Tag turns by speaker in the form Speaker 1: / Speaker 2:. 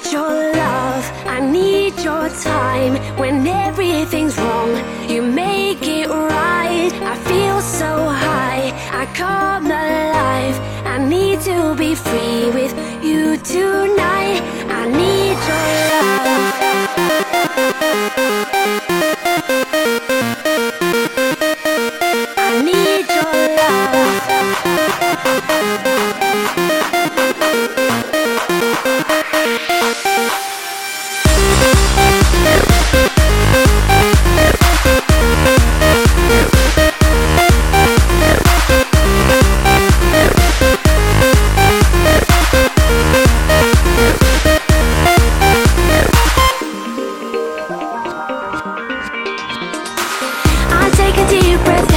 Speaker 1: need your love, I need your time. When everything Take a deep breath